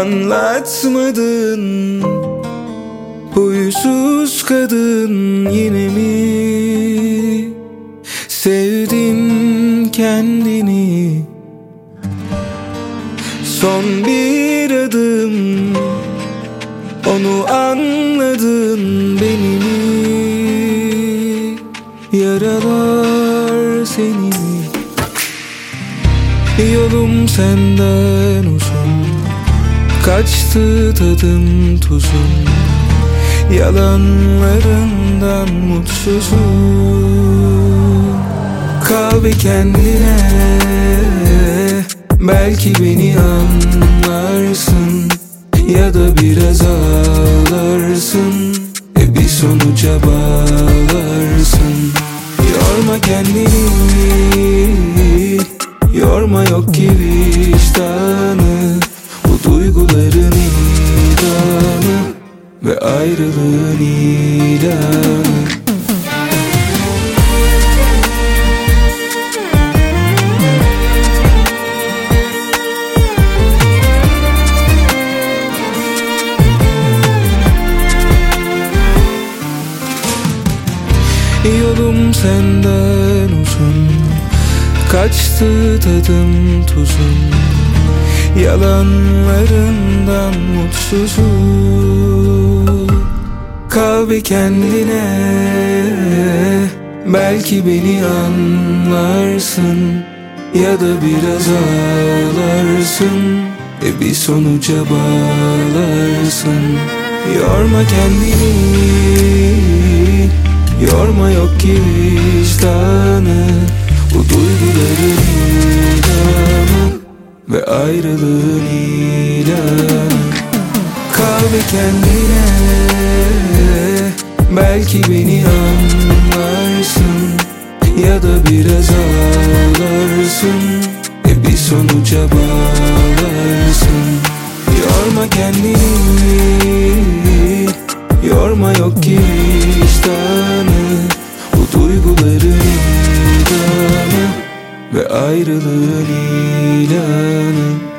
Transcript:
Anlatmadın. Huysuz kadın yine mi? Sevdin kendini. Son bir adım. Onu anladın beni mi? Yaralar seni. Yolum senden uzun Kaçtı tadım tuzum Yalanlarından mutsuzum. Kal bir kendine Belki beni anlarsın Ya da biraz ağlarsın. E bir sonuca bağlarsın. Yorma kendini duyguların idamı Ve ayrılığın ilanı. Yolum senden uzun Kaçtı tadım tuzum. Yalanlarından mutsuzum. Kal bir kendine. Belki beni anlarsın Ya da biraz ağlarsın. E bir sonuca bağlarsın. Yorma kendini. Yorma yok ki vicdanı kendine. Belki beni anlarsın Ya da biraz ağlarsın. E bir sonuca bağlarsın. Yorma kendini Yorma yok ki vicdanı. Bu duyguların idamı Ve ayrılığın ilanı